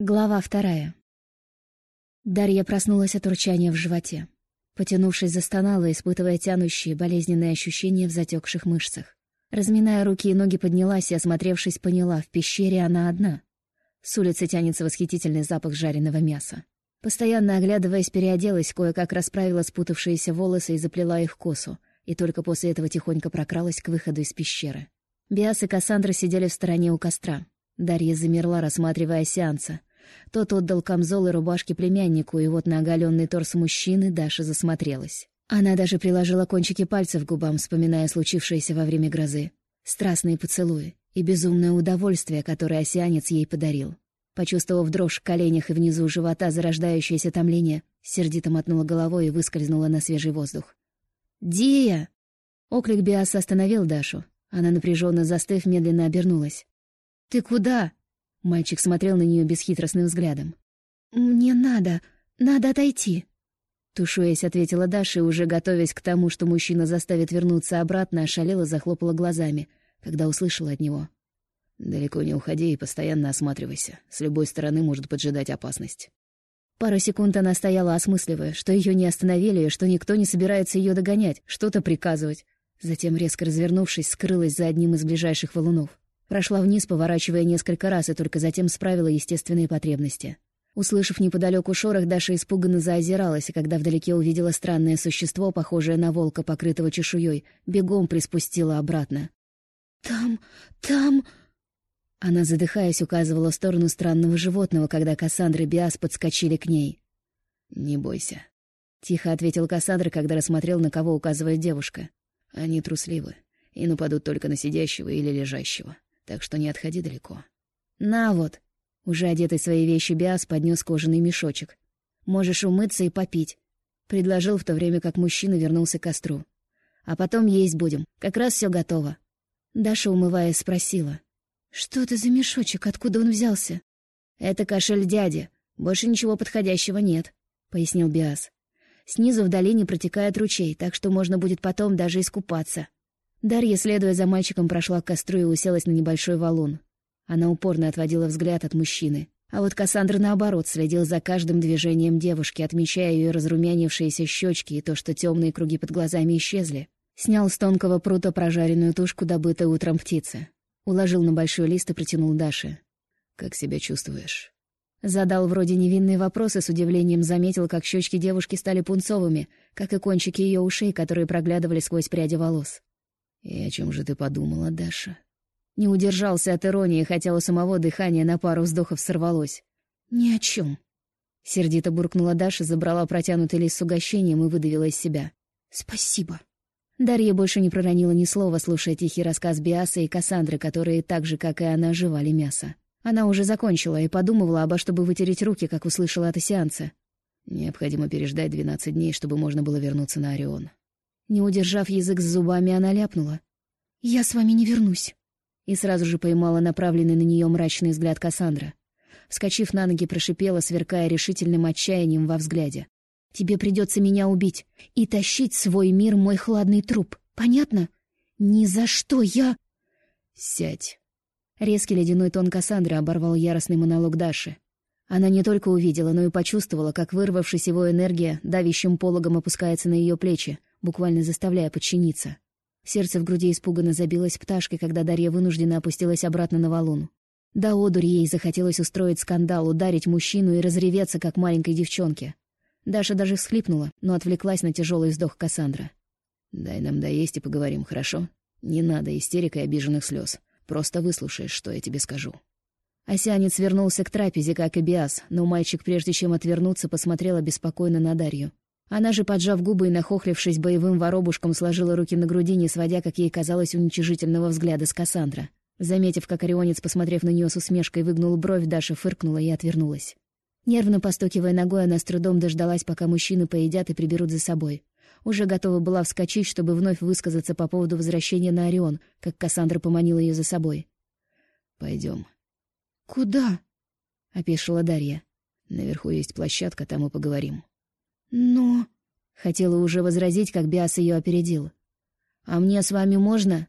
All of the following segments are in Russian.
Глава вторая. Дарья проснулась от урчания в животе. Потянувшись, застонала, испытывая тянущие, болезненные ощущения в затекших мышцах. Разминая руки и ноги, поднялась и, осмотревшись, поняла, в пещере она одна. С улицы тянется восхитительный запах жареного мяса. Постоянно оглядываясь, переоделась, кое-как расправила спутавшиеся волосы и заплела их косу, и только после этого тихонько прокралась к выходу из пещеры. Биас и Кассандра сидели в стороне у костра. Дарья замерла, рассматривая сеанса, тот отдал камзол и рубашки племяннику, и вот на оголенный торс мужчины Даша засмотрелась. Она даже приложила кончики пальцев к губам, вспоминая случившееся во время грозы. Страстные поцелуи и безумное удовольствие, которое осянец ей подарил. Почувствовав дрожь в коленях и внизу живота зарождающееся томление, сердито мотнула головой и выскользнула на свежий воздух. «Дия!» Оклик Биаса остановил Дашу. Она, напряженно застыв, медленно обернулась. «Ты куда?» Мальчик смотрел на нее бесхитростным взглядом. «Мне надо, надо отойти». Тушуясь, ответила Даша, уже готовясь к тому, что мужчина заставит вернуться обратно, ошалела, захлопала глазами, когда услышала от него. «Далеко не уходи и постоянно осматривайся. С любой стороны может поджидать опасность». Пару секунд она стояла, осмысливая, что ее не остановили, и что никто не собирается ее догонять, что-то приказывать. Затем, резко развернувшись, скрылась за одним из ближайших валунов. Прошла вниз, поворачивая несколько раз, и только затем справила естественные потребности. Услышав неподалеку шорох, Даша испуганно заозиралась, и когда вдалеке увидела странное существо, похожее на волка, покрытого чешуей, бегом приспустила обратно. «Там... там...» Она, задыхаясь, указывала в сторону странного животного, когда Кассандра и Биас подскочили к ней. «Не бойся», — тихо ответил Кассандра, когда рассмотрел, на кого указывает девушка. «Они трусливы и нападут только на сидящего или лежащего так что не отходи далеко. На вот. Уже одетый свои вещи Биас поднес кожаный мешочек. Можешь умыться и попить. Предложил в то время, как мужчина вернулся к костру. А потом есть будем. Как раз все готово. Даша, умываясь, спросила. «Что это за мешочек? Откуда он взялся?» «Это кошель дяди. Больше ничего подходящего нет», — пояснил Биас. «Снизу в долине протекает ручей, так что можно будет потом даже искупаться. Дарья, следуя за мальчиком, прошла к костру и уселась на небольшой валун. Она упорно отводила взгляд от мужчины. А вот Кассандра, наоборот, следил за каждым движением девушки, отмечая ее разрумянившиеся щечки и то, что темные круги под глазами исчезли. Снял с тонкого прута прожаренную тушку, добытую утром птицы. Уложил на большой лист и протянул Даше. «Как себя чувствуешь?» Задал вроде невинные вопросы, с удивлением заметил, как щечки девушки стали пунцовыми, как и кончики ее ушей, которые проглядывали сквозь пряди волос. «И о чем же ты подумала, Даша?» Не удержался от иронии, хотя у самого дыхания на пару вздохов сорвалось. «Ни о чем. Сердито буркнула Даша, забрала протянутый лист с угощением и выдавила из себя. «Спасибо». Дарья больше не проронила ни слова, слушая тихий рассказ Биаса и Кассандры, которые так же, как и она, жевали мясо. Она уже закончила и подумывала обо чтобы вытереть руки, как услышала от сеанса. «Необходимо переждать двенадцать дней, чтобы можно было вернуться на Орион. Не удержав язык с зубами, она ляпнула. «Я с вами не вернусь». И сразу же поймала направленный на нее мрачный взгляд Кассандра. Вскочив на ноги, прошипела, сверкая решительным отчаянием во взгляде. «Тебе придется меня убить и тащить свой мир мой хладный труп. Понятно? Ни за что я...» «Сядь». Резкий ледяной тон Кассандры оборвал яростный монолог Даши. Она не только увидела, но и почувствовала, как вырвавшись его энергия давящим пологом опускается на ее плечи, буквально заставляя подчиниться. Сердце в груди испуганно забилось пташкой, когда Дарья вынуждена опустилась обратно на валун. Да одури ей захотелось устроить скандал, ударить мужчину и разреветься, как маленькой девчонке. Даша даже всхлипнула, но отвлеклась на тяжелый вздох Кассандра. «Дай нам доесть и поговорим, хорошо? Не надо истерик и обиженных слез. Просто выслушаешь, что я тебе скажу». Осянец вернулся к трапезе, как и Биас, но мальчик, прежде чем отвернуться, посмотрел обеспокоенно на Дарью. Она же, поджав губы и нахохлившись боевым воробушком, сложила руки на груди, не сводя, как ей казалось, уничижительного взгляда с Кассандра. Заметив, как орионец, посмотрев на нее с усмешкой, выгнул бровь, Даша фыркнула и отвернулась. Нервно постукивая ногой, она с трудом дождалась, пока мужчины поедят и приберут за собой. Уже готова была вскочить, чтобы вновь высказаться по поводу возвращения на Орион, как Кассандра поманила ее за собой. Пойдем. «Куда?» — опешила Дарья. «Наверху есть площадка, там и поговорим». «Но...» — хотела уже возразить, как Биас ее опередил. «А мне с вами можно?»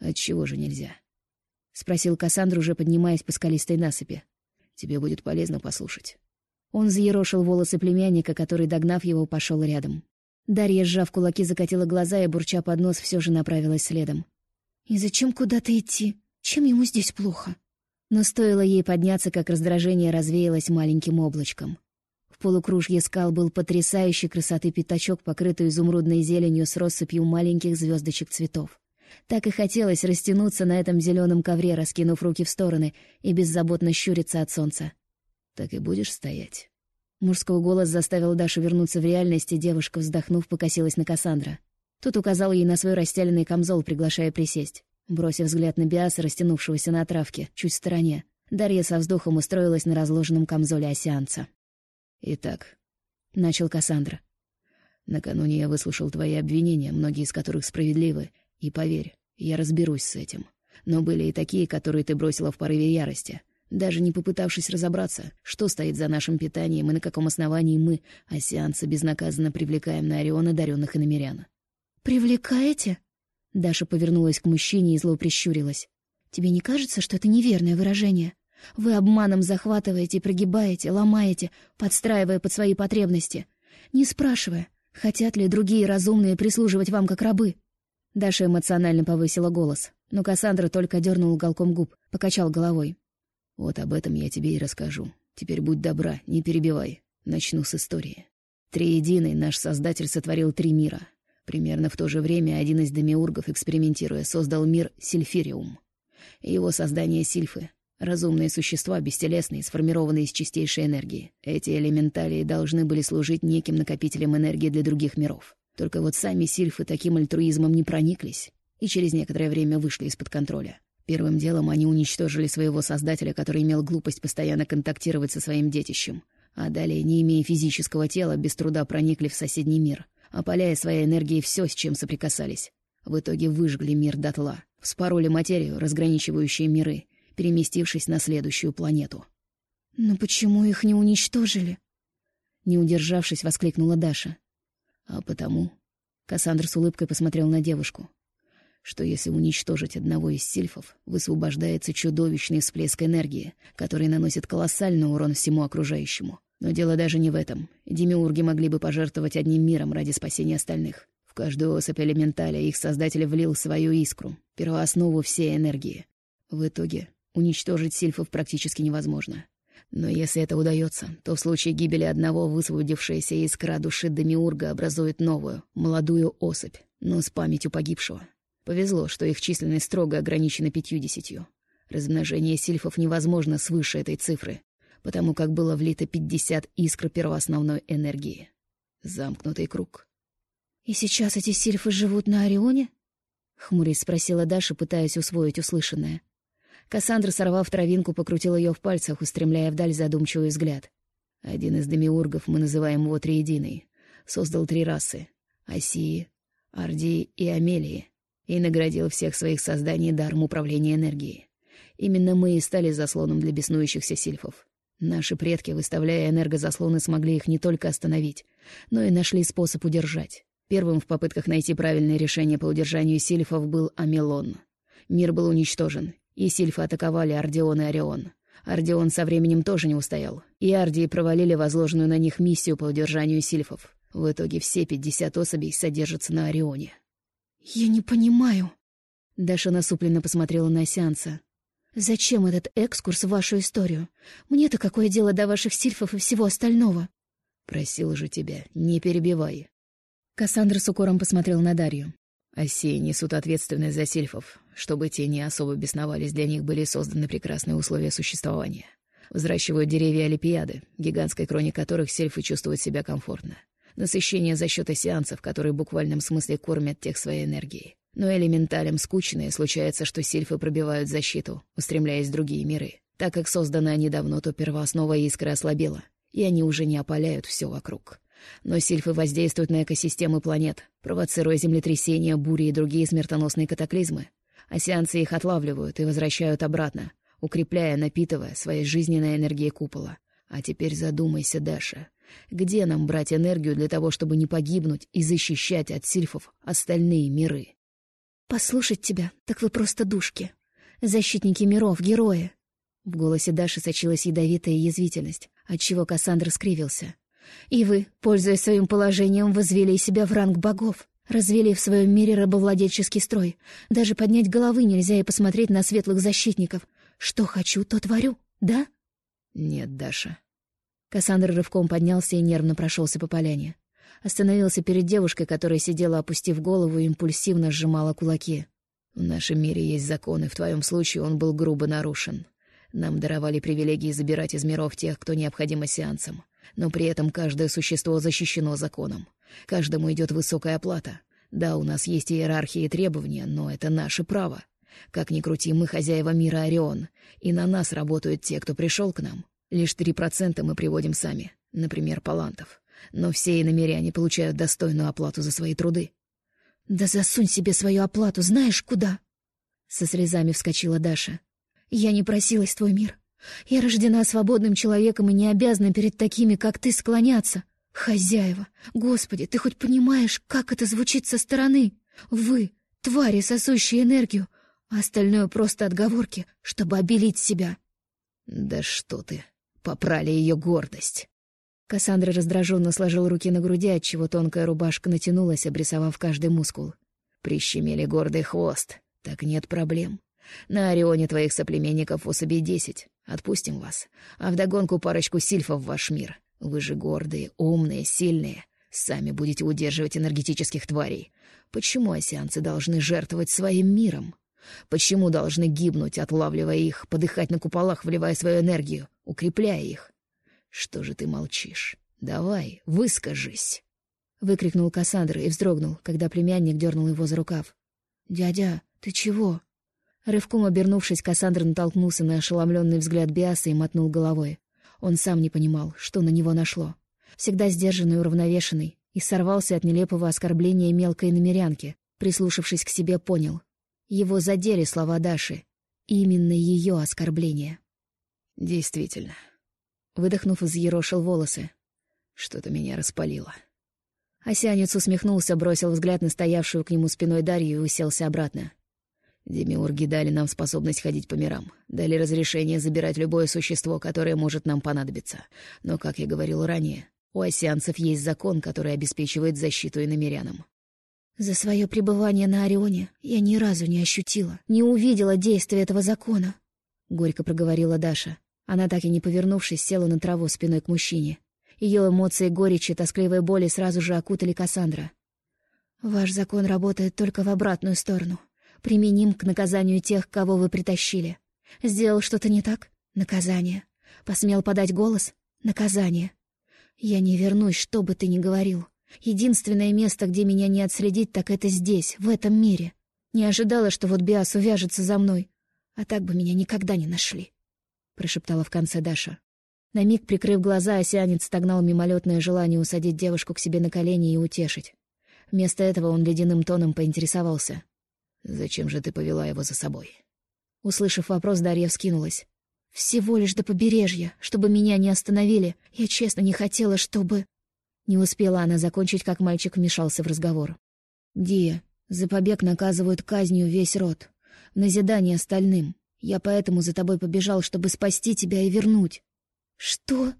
«Отчего же нельзя?» — спросил Кассандра, уже поднимаясь по скалистой насыпи. Тебе будет полезно послушать». Он заерошил волосы племянника, который, догнав его, пошел рядом. Дарья, сжав кулаки, закатила глаза и, бурча под нос, все же направилась следом. «И зачем куда-то идти? Чем ему здесь плохо?» Но стоило ей подняться, как раздражение развеялось маленьким облачком. В полукружье скал был потрясающей красоты пятачок, покрытый изумрудной зеленью с россыпью маленьких звездочек цветов. Так и хотелось растянуться на этом зеленом ковре, раскинув руки в стороны и беззаботно щуриться от солнца. «Так и будешь стоять?» Мужской голос заставил Дашу вернуться в реальность, и девушка, вздохнув, покосилась на Кассандра. Тут указал ей на свой расстеленный камзол, приглашая присесть. Бросив взгляд на Биаса, растянувшегося на травке, чуть в стороне, Дарья со вздохом устроилась на разложенном камзоле осянца. «Итак», — начал Кассандра, — «накануне я выслушал твои обвинения, многие из которых справедливы, и поверь, я разберусь с этим. Но были и такие, которые ты бросила в порыве ярости, даже не попытавшись разобраться, что стоит за нашим питанием и на каком основании мы, осеанцы, безнаказанно привлекаем на Орион одаренных и намерян. «Привлекаете?» Даша повернулась к мужчине и зло прищурилась. «Тебе не кажется, что это неверное выражение? Вы обманом захватываете, прогибаете, ломаете, подстраивая под свои потребности, не спрашивая, хотят ли другие разумные прислуживать вам как рабы». Даша эмоционально повысила голос, но Кассандра только дернул уголком губ, покачал головой. «Вот об этом я тебе и расскажу. Теперь будь добра, не перебивай. Начну с истории. Триединый наш Создатель сотворил три мира. Примерно в то же время один из демиургов, экспериментируя, создал мир Сильфириум. Его создание сильфы — разумные существа, бестелесные, сформированные из чистейшей энергии. Эти элементалии должны были служить неким накопителем энергии для других миров. Только вот сами сильфы таким альтруизмом не прониклись и через некоторое время вышли из-под контроля. Первым делом они уничтожили своего создателя, который имел глупость постоянно контактировать со своим детищем. А далее, не имея физического тела, без труда проникли в соседний мир, опаляя своей энергией все, с чем соприкасались. В итоге выжгли мир дотла, вспороли материю, разграничивающие миры, переместившись на следующую планету. «Но почему их не уничтожили?» Не удержавшись, воскликнула Даша. А потому... Кассандр с улыбкой посмотрел на девушку. Что если уничтожить одного из сильфов, высвобождается чудовищный всплеск энергии, который наносит колоссальный урон всему окружающему. Но дело даже не в этом. Демиурги могли бы пожертвовать одним миром ради спасения остальных. В каждую особь элементаля их создатель влил свою искру, первооснову всей энергии. В итоге уничтожить сильфов практически невозможно. Но если это удается, то в случае гибели одного высвободившаяся искра души Демиурга образует новую, молодую особь, но с памятью погибшего. Повезло, что их численность строго ограничена пятьюдесятью. Размножение сильфов невозможно свыше этой цифры, потому как было влито пятьдесят искр первоосновной энергии. Замкнутый круг. «И сейчас эти сильфы живут на Орионе?» — хмурясь спросила Даша, пытаясь усвоить услышанное. Кассандра, сорвав травинку, покрутил ее в пальцах, устремляя вдаль задумчивый взгляд. Один из демиургов, мы называем его Триединый, создал три расы — Осии, Ардии и Амелии, и наградил всех своих созданий даром управления энергией. Именно мы и стали заслоном для беснующихся сильфов. Наши предки, выставляя энергозаслоны, смогли их не только остановить, но и нашли способ удержать. Первым в попытках найти правильное решение по удержанию сильфов был Амелон. Мир был уничтожен, и сильфы атаковали Ардион и Орион. Ардион со временем тоже не устоял, и Ардии провалили возложенную на них миссию по удержанию сильфов. В итоге все пятьдесят особей содержатся на Орионе. «Я не понимаю». Даша насупленно посмотрела на сеанса. «Зачем этот экскурс в вашу историю? Мне-то какое дело до ваших сильфов и всего остального?» «Просил же тебя, не перебивай». Кассандра с укором посмотрел на Дарью. Осеи несут ответственность за сильфов. Чтобы те не особо бесновались, для них были созданы прекрасные условия существования. Взращивают деревья Олимпиады, гигантской кроне которых сельфы чувствуют себя комфортно. Насыщение за счет осеанцев, которые в буквальном смысле кормят тех своей энергией. Но элементалям скучно, и случается, что сильфы пробивают защиту, устремляясь в другие миры. Так как созданы они давно, то первооснова искры ослабела, и они уже не опаляют все вокруг. Но сильфы воздействуют на экосистемы планет, провоцируя землетрясения, бури и другие смертоносные катаклизмы. Осеанцы их отлавливают и возвращают обратно, укрепляя, напитывая своей жизненной энергией купола. А теперь задумайся, Даша. Где нам брать энергию для того, чтобы не погибнуть и защищать от сильфов остальные миры? Послушать тебя, так вы просто душки. Защитники миров, герои. В голосе Даши сочилась ядовитая язвительность, отчего Кассандра скривился. «И вы, пользуясь своим положением, возвели себя в ранг богов, развели в своем мире рабовладельческий строй. Даже поднять головы нельзя и посмотреть на светлых защитников. Что хочу, то творю, да?» «Нет, Даша». Кассандра рывком поднялся и нервно прошелся по поляне. Остановился перед девушкой, которая сидела, опустив голову и импульсивно сжимала кулаки. «В нашем мире есть законы, в твоем случае он был грубо нарушен. Нам даровали привилегии забирать из миров тех, кто необходим сеансам. Но при этом каждое существо защищено законом. Каждому идет высокая оплата. Да, у нас есть иерархии и требования, но это наше право. Как ни крути, мы хозяева мира Орион, и на нас работают те, кто пришел к нам. Лишь три процента мы приводим сами, например, палантов. Но все иномеряне получают достойную оплату за свои труды. «Да засунь себе свою оплату, знаешь куда?» Со слезами вскочила Даша. Я не просилась в твой мир. Я рождена свободным человеком и не обязана перед такими, как ты, склоняться. Хозяева, Господи, ты хоть понимаешь, как это звучит со стороны? Вы, твари, сосущие энергию, а остальное просто отговорки, чтобы обелить себя. Да что ты, попрали ее гордость. Кассандра раздраженно сложил руки на груди, отчего тонкая рубашка натянулась, обрисовав каждый мускул. Прищемили гордый хвост. Так нет проблем. На Орионе твоих соплеменников особей десять. Отпустим вас. А вдогонку парочку сильфов в ваш мир. Вы же гордые, умные, сильные. Сами будете удерживать энергетических тварей. Почему осянцы должны жертвовать своим миром? Почему должны гибнуть, отлавливая их, подыхать на куполах, вливая свою энергию, укрепляя их? Что же ты молчишь? Давай, выскажись!» Выкрикнул Кассандра и вздрогнул, когда племянник дернул его за рукав. «Дядя, ты чего?» Рывком обернувшись, Кассандра натолкнулся на ошеломленный взгляд Биаса и мотнул головой. Он сам не понимал, что на него нашло. Всегда сдержанный и уравновешенный, и сорвался от нелепого оскорбления мелкой намерянки. Прислушавшись к себе, понял. Его задели слова Даши. Именно ее оскорбление. «Действительно». Выдохнув, взъерошил волосы. «Что-то меня распалило». Осянец усмехнулся, бросил взгляд на стоявшую к нему спиной Дарью и уселся обратно. Демиурги дали нам способность ходить по мирам, дали разрешение забирать любое существо, которое может нам понадобиться. Но, как я говорил ранее, у осянцев есть закон, который обеспечивает защиту иномерянам. За свое пребывание на Орионе я ни разу не ощутила, не увидела действия этого закона, — горько проговорила Даша. Она, так и не повернувшись, села на траву спиной к мужчине. Ее эмоции горечи, тоскливой боли сразу же окутали Кассандра. «Ваш закон работает только в обратную сторону применим к наказанию тех, кого вы притащили. Сделал что-то не так? Наказание. Посмел подать голос? Наказание. Я не вернусь, что бы ты ни говорил. Единственное место, где меня не отследить, так это здесь, в этом мире. Не ожидала, что вот Биас увяжется за мной. А так бы меня никогда не нашли. Прошептала в конце Даша. На миг, прикрыв глаза, осянец стогнал мимолетное желание усадить девушку к себе на колени и утешить. Вместо этого он ледяным тоном поинтересовался. «Зачем же ты повела его за собой?» Услышав вопрос, Дарья вскинулась. «Всего лишь до побережья, чтобы меня не остановили. Я честно не хотела, чтобы...» Не успела она закончить, как мальчик вмешался в разговор. «Дия, за побег наказывают казнью весь род. назидание остальным. Я поэтому за тобой побежал, чтобы спасти тебя и вернуть». «Что?»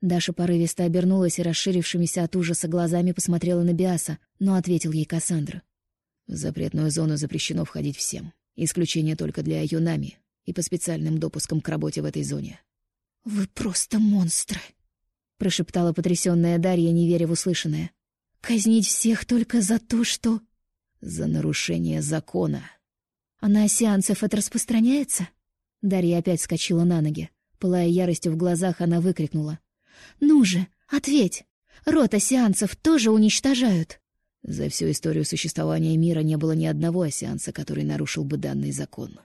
Даша порывисто обернулась и расширившимися от ужаса глазами посмотрела на Биаса, но ответил ей Кассандра. В запретную зону запрещено входить всем. Исключение только для юнами и по специальным допускам к работе в этой зоне. «Вы просто монстры!» — прошептала потрясённая Дарья, не веря в услышанное. «Казнить всех только за то, что...» «За нарушение закона». «А на сеансов это распространяется?» Дарья опять скочила на ноги. Пылая яростью в глазах, она выкрикнула. «Ну же, ответь! Рота сеансов тоже уничтожают!» За всю историю существования мира не было ни одного сеанса, который нарушил бы данный закон.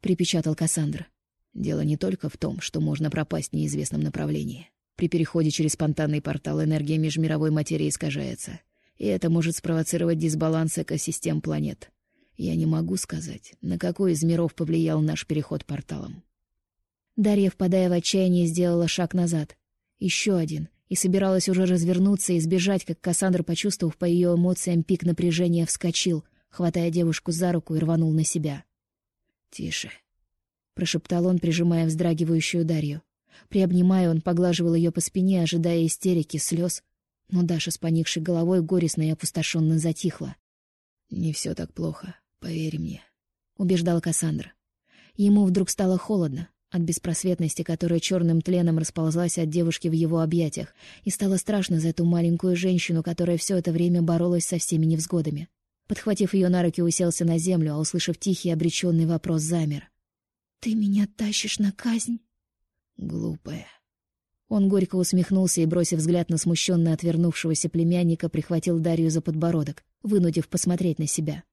Припечатал Кассандра. Дело не только в том, что можно пропасть в неизвестном направлении. При переходе через спонтанный портал энергия межмировой материи искажается, и это может спровоцировать дисбаланс экосистем планет. Я не могу сказать, на какой из миров повлиял наш переход порталом. Дарья, впадая в отчаяние, сделала шаг назад. Еще один, и собиралась уже развернуться и сбежать, как Кассандра, почувствовав по ее эмоциям пик напряжения, вскочил, хватая девушку за руку и рванул на себя. «Тише», — прошептал он, прижимая вздрагивающую Дарью. Приобнимая, он поглаживал ее по спине, ожидая истерики, слез. Но Даша с поникшей головой горестно и опустошенно затихла. «Не все так плохо, поверь мне», — убеждал Кассандра. Ему вдруг стало холодно от беспросветности, которая черным тленом расползлась от девушки в его объятиях, и стало страшно за эту маленькую женщину, которая все это время боролась со всеми невзгодами. Подхватив ее на руки, уселся на землю, а, услышав тихий обреченный вопрос, замер. «Ты меня тащишь на казнь?» «Глупая». Он горько усмехнулся и, бросив взгляд на смущенно отвернувшегося племянника, прихватил Дарью за подбородок, вынудив посмотреть на себя.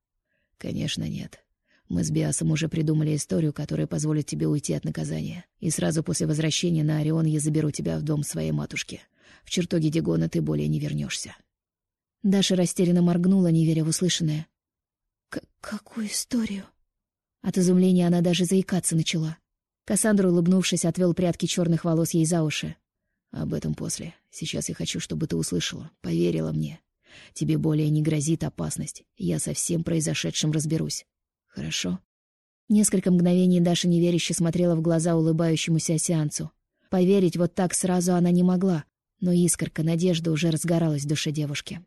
«Конечно нет. Мы с Биасом уже придумали историю, которая позволит тебе уйти от наказания. И сразу после возвращения на Орион я заберу тебя в дом своей матушки. В чертоге Дигона ты более не вернешься. Даша растерянно моргнула, не веря в услышанное. «Какую историю?» От изумления она даже заикаться начала. Кассандра, улыбнувшись, отвел прядки черных волос ей за уши. «Об этом после. Сейчас я хочу, чтобы ты услышала, поверила мне. Тебе более не грозит опасность. Я со всем произошедшим разберусь. Хорошо. Несколько мгновений Даша неверяще смотрела в глаза улыбающемуся сеансу. Поверить вот так сразу она не могла, но искорка надежды уже разгоралась в душе девушки.